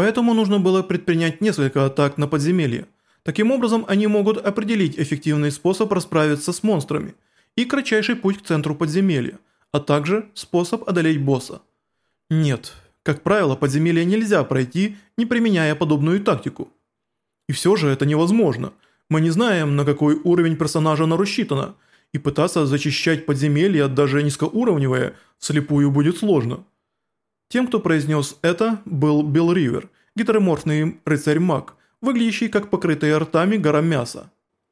Поэтому нужно было предпринять несколько атак на подземелье. Таким образом, они могут определить эффективный способ расправиться с монстрами и кратчайший путь к центру подземелья, а также способ одолеть босса. Нет, как правило, подземелье нельзя пройти, не применяя подобную тактику. И все же это невозможно. Мы не знаем, на какой уровень персонажа оно и пытаться зачищать подземелье, даже низкоуровневое, слепую будет сложно. Тем, кто произнес это, был Билл Ривер, гетероморфный рыцарь-маг, выглядящий как покрытая ртами гора мяса.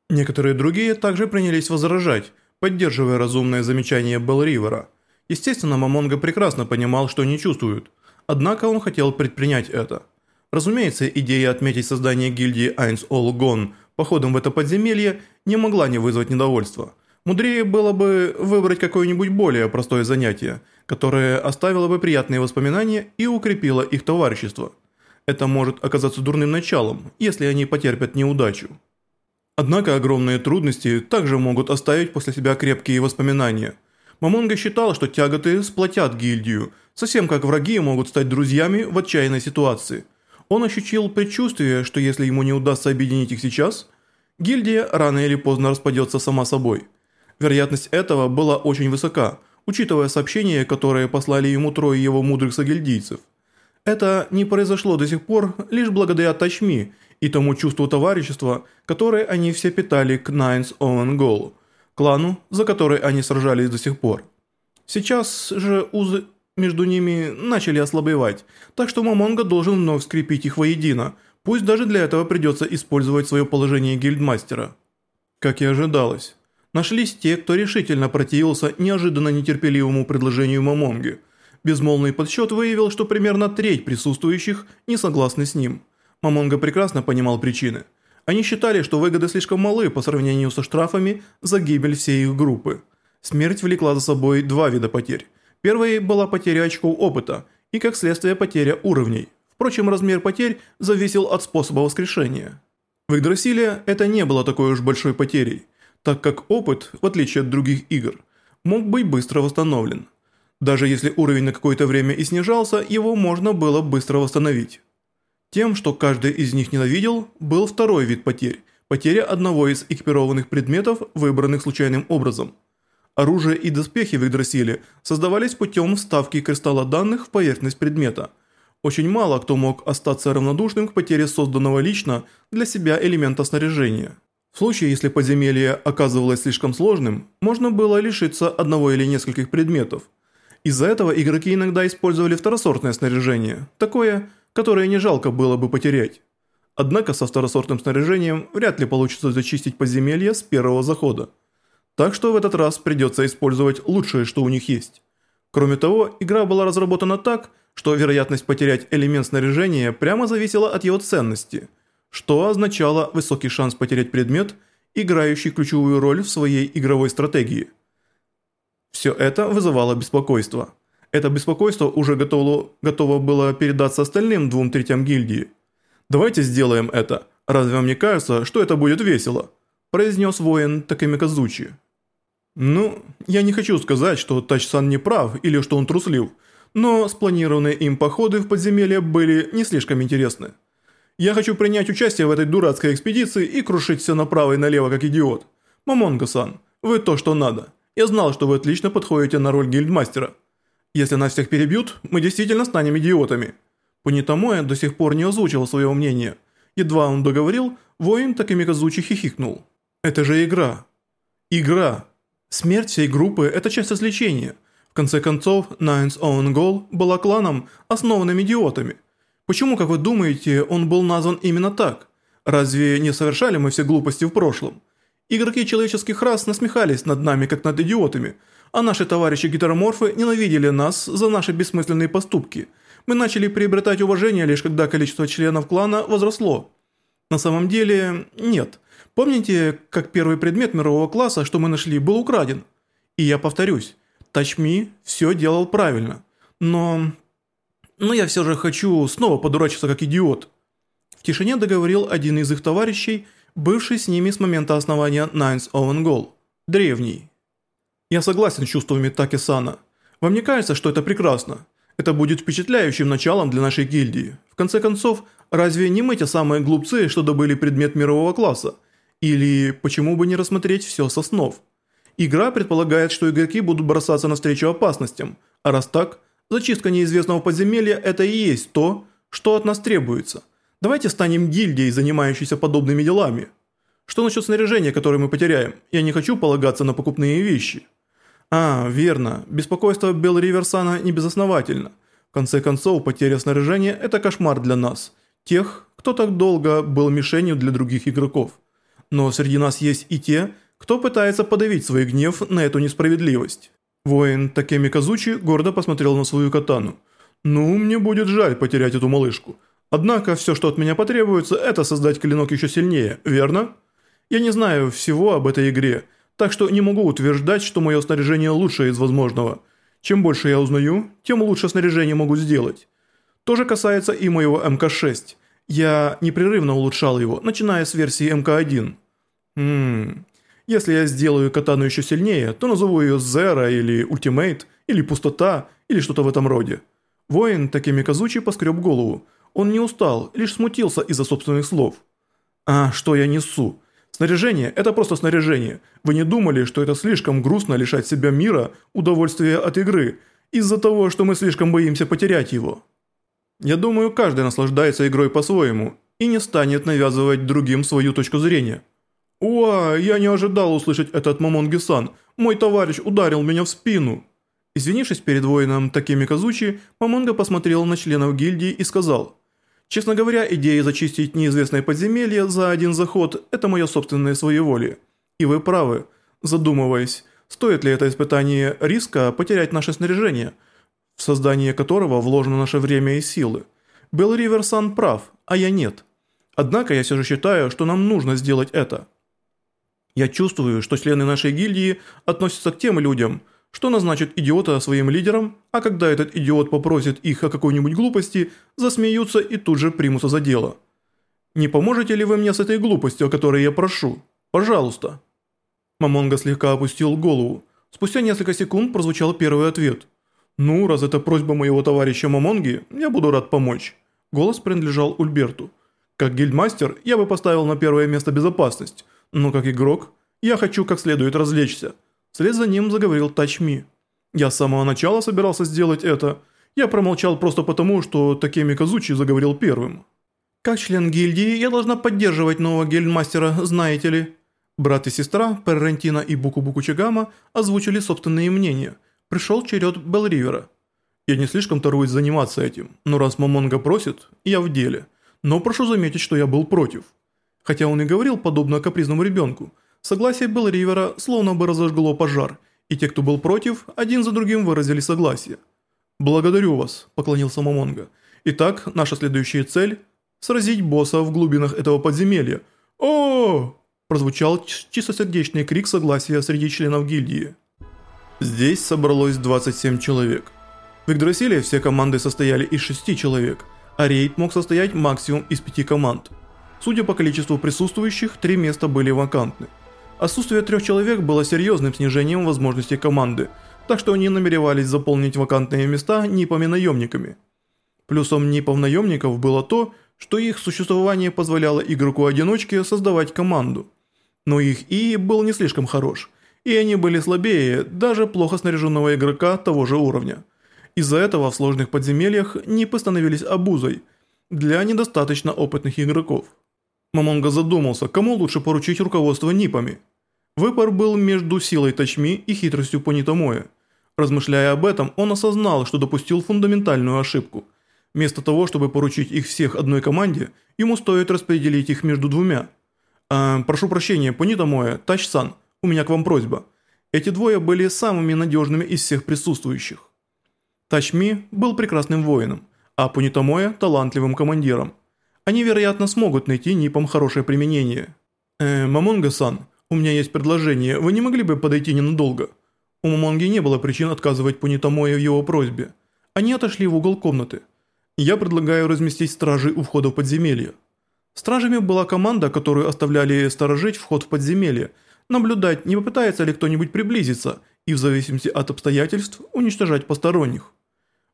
Некоторые другие также принялись возражать, поддерживая разумное замечание Белл Ривера. Естественно, Мамонга прекрасно понимал, что не чувствуют, однако он хотел предпринять это. Разумеется, идея отметить создание гильдии Айнс Олгон походом в это подземелье не могла не вызвать недовольства. Мудрее было бы выбрать какое-нибудь более простое занятие, которое оставило бы приятные воспоминания и укрепило их товарищество. Это может оказаться дурным началом, если они потерпят неудачу. Однако огромные трудности также могут оставить после себя крепкие воспоминания. Мамонга считал, что тяготы сплотят гильдию, совсем как враги могут стать друзьями в отчаянной ситуации. Он ощутил предчувствие, что если ему не удастся объединить их сейчас, гильдия рано или поздно распадется сама собой. Вероятность этого была очень высока, учитывая сообщения, которые послали ему трое его мудрых согильдийцев. Это не произошло до сих пор лишь благодаря Тачми – и тому чувству товарищества, которое они все питали к Nines Owen Goal, клану, за который они сражались до сих пор. Сейчас же узы между ними начали ослабевать, так что Мамонга должен вновь скрепить их воедино, пусть даже для этого придется использовать свое положение гильдмастера. Как и ожидалось. Нашлись те, кто решительно противился неожиданно нетерпеливому предложению Мамонги. Безмолвный подсчет выявил, что примерно треть присутствующих не согласны с ним – Мамонга прекрасно понимал причины. Они считали, что выгоды слишком малы по сравнению со штрафами за гибель всей их группы. Смерть влекла за собой два вида потерь. Первой была потеря очков опыта и, как следствие, потеря уровней. Впрочем, размер потерь зависел от способа воскрешения. В Игдрасиле это не было такой уж большой потерей, так как опыт, в отличие от других игр, мог быть быстро восстановлен. Даже если уровень на какое-то время и снижался, его можно было быстро восстановить. Тем, что каждый из них ненавидел, был второй вид потерь – потеря одного из экипированных предметов, выбранных случайным образом. Оружие и доспехи в Игдрасиле создавались путем вставки кристалла данных в поверхность предмета. Очень мало кто мог остаться равнодушным к потере созданного лично для себя элемента снаряжения. В случае, если подземелье оказывалось слишком сложным, можно было лишиться одного или нескольких предметов. Из-за этого игроки иногда использовали второсортное снаряжение, такое – которое не жалко было бы потерять. Однако со второсортным снаряжением вряд ли получится зачистить подземелье с первого захода. Так что в этот раз придется использовать лучшее, что у них есть. Кроме того, игра была разработана так, что вероятность потерять элемент снаряжения прямо зависела от его ценности, что означало высокий шанс потерять предмет, играющий ключевую роль в своей игровой стратегии. Все это вызывало беспокойство. Это беспокойство уже готово, готово было передаться остальным двум третям гильдии. «Давайте сделаем это. Разве вам не кажется, что это будет весело?» произнес воин Такими Казучи. «Ну, я не хочу сказать, что Тачсан не прав или что он труслив, но спланированные им походы в подземелье были не слишком интересны. Я хочу принять участие в этой дурацкой экспедиции и крушить все направо и налево как идиот. Мамонга-сан, вы то, что надо. Я знал, что вы отлично подходите на роль гильдмастера». Если нас всех перебьют, мы действительно станем идиотами. Понитамоя до сих пор не озвучил своего мнения. Едва он договорил, воин так и Миказучи хихикнул. Это же игра. Игра. Смерть всей группы – это часть развлечения. В конце концов, Nine's Own Goal была кланом, основанным идиотами. Почему, как вы думаете, он был назван именно так? Разве не совершали мы все глупости в прошлом? Игроки человеческих рас насмехались над нами, как над идиотами – а наши товарищи-гетероморфы ненавидели нас за наши бессмысленные поступки. Мы начали приобретать уважение лишь когда количество членов клана возросло. На самом деле, нет. Помните, как первый предмет мирового класса, что мы нашли, был украден? И я повторюсь, Тачми все делал правильно. Но... Но я все же хочу снова подурачиться как идиот. В тишине договорил один из их товарищей, бывший с ними с момента основания Nines Owen Goal. Древний. Я согласен с чувствами Таки-сана. Вам не кажется, что это прекрасно? Это будет впечатляющим началом для нашей гильдии. В конце концов, разве не мы те самые глупцы, что добыли предмет мирового класса? Или почему бы не рассмотреть все со снов? Игра предполагает, что игроки будут бросаться навстречу опасностям, а раз так, зачистка неизвестного подземелья – это и есть то, что от нас требуется. Давайте станем гильдией, занимающейся подобными делами. Что насчет снаряжения, которое мы потеряем? Я не хочу полагаться на покупные вещи. А, верно, беспокойство Белл Риверсана не безосновательно. В конце концов, потеря снаряжения – это кошмар для нас, тех, кто так долго был мишенью для других игроков. Но среди нас есть и те, кто пытается подавить свой гнев на эту несправедливость. Воин Такеми Казучи гордо посмотрел на свою катану. «Ну, мне будет жаль потерять эту малышку. Однако все, что от меня потребуется, это создать клинок еще сильнее, верно? Я не знаю всего об этой игре, так что не могу утверждать, что мое снаряжение лучшее из возможного. Чем больше я узнаю, тем лучше снаряжение могу сделать. То же касается и моего МК-6. Я непрерывно улучшал его, начиная с версии МК-1. Ммм... Если я сделаю катану еще сильнее, то назову ее Zero или Ultimate, или Пустота, или что-то в этом роде. Воин Такими Казучи поскреб голову. Он не устал, лишь смутился из-за собственных слов. «А, что я несу? Снаряжение – это просто снаряжение. Вы не думали, что это слишком грустно лишать себя мира, удовольствия от игры, из-за того, что мы слишком боимся потерять его?» Я думаю, каждый наслаждается игрой по-своему и не станет навязывать другим свою точку зрения. «Уа, я не ожидал услышать это от Мамонги-сан. Мой товарищ ударил меня в спину». Извинившись перед воином Такими Казучи, Мамонга посмотрел на членов гильдии и сказал, «Честно говоря, идея зачистить неизвестное подземелье за один заход – это мое собственное своеволие. И вы правы, задумываясь, стоит ли это испытание риска потерять наше снаряжение, в создание которого вложено наше время и силы. Белл Риверсан прав, а я нет. Однако я все же считаю, что нам нужно сделать это». Я чувствую, что члены нашей гильдии относятся к тем людям, что назначат идиота своим лидером, а когда этот идиот попросит их о какой-нибудь глупости, засмеются и тут же примутся за дело. Не поможете ли вы мне с этой глупостью, о которой я прошу? Пожалуйста. Мамонга слегка опустил голову. Спустя несколько секунд прозвучал первый ответ. «Ну, раз это просьба моего товарища Мамонги, я буду рад помочь». Голос принадлежал Ульберту. «Как гильдмастер, я бы поставил на первое место безопасность, но как игрок, я хочу как следует развлечься. Вслед за ним заговорил Тачми. Я с самого начала собирался сделать это. Я промолчал просто потому, что Такеми Казучи заговорил первым. Как член гильдии, я должна поддерживать нового гильдмастера, знаете ли. Брат и сестра, Перрентина и Буку-Буку Чигама озвучили собственные мнения. Пришел черед Белривера. Я не слишком торуюсь заниматься этим, но раз Мамонга просит, я в деле. Но прошу заметить, что я был против. Хотя он и говорил подобно капризному ребенку, согласие Белл Ривера словно бы разожгло пожар, и те, кто был против, один за другим выразили согласие. «Благодарю вас», – поклонился Мамонга. «Итак, наша следующая цель – сразить босса в глубинах этого подземелья». о прозвучал чистосердечный крик согласия среди членов гильдии. Здесь собралось 27 человек. В Игдрасиле все команды состояли из 6 человек, а рейд мог состоять максимум из 5 команд – Судя по количеству присутствующих, три места были вакантны. Отсутствие трех человек было серьезным снижением возможностей команды, так что они намеревались заполнить вакантные места НИПами-наемниками. Плюсом НИПов-наемников было то, что их существование позволяло игроку-одиночке создавать команду. Но их ИИ был не слишком хорош, и они были слабее даже плохо снаряженного игрока того же уровня. Из-за этого в сложных подземельях НИПы становились обузой для недостаточно опытных игроков. Мамонга задумался, кому лучше поручить руководство НИПами. Выбор был между силой Тачми и хитростью Понитомоя. Размышляя об этом, он осознал, что допустил фундаментальную ошибку. Вместо того, чтобы поручить их всех одной команде, ему стоит распределить их между двумя. «Э, «Прошу прощения, Понитомоя, Тач-сан, у меня к вам просьба». Эти двое были самыми надежными из всех присутствующих. Тачми был прекрасным воином, а Понитомоя – талантливым командиром. Они, вероятно, смогут найти НИПам хорошее применение. Э, Мамонга-сан, у меня есть предложение, вы не могли бы подойти ненадолго? У Мамонги не было причин отказывать Пунитамое в его просьбе. Они отошли в угол комнаты. Я предлагаю разместить стражей у входа в подземелье. Стражами была команда, которую оставляли сторожить вход в подземелье, наблюдать, не попытается ли кто-нибудь приблизиться, и в зависимости от обстоятельств уничтожать посторонних.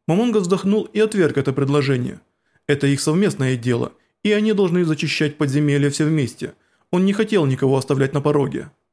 Мамонга вздохнул и отверг это предложение. Это их совместное дело, и они должны зачищать подземелья все вместе. Он не хотел никого оставлять на пороге.